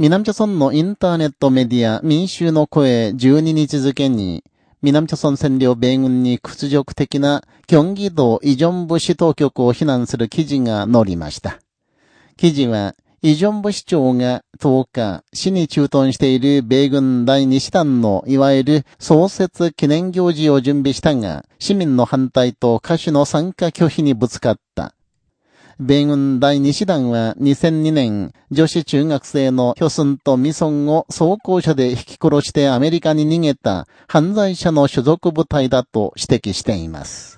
南朝村のインターネットメディア民衆の声12日付に、南朝村占領米軍に屈辱的な、キョンギ道イジョン部市当局を非難する記事が載りました。記事は、イジョン部市長が10日、市に駐屯している米軍第2師団のいわゆる創設記念行事を準備したが、市民の反対と歌手の参加拒否にぶつかった。米軍第2師団は2002年、女子中学生のヒョスンとミソンを装甲車で引き殺してアメリカに逃げた犯罪者の所属部隊だと指摘しています。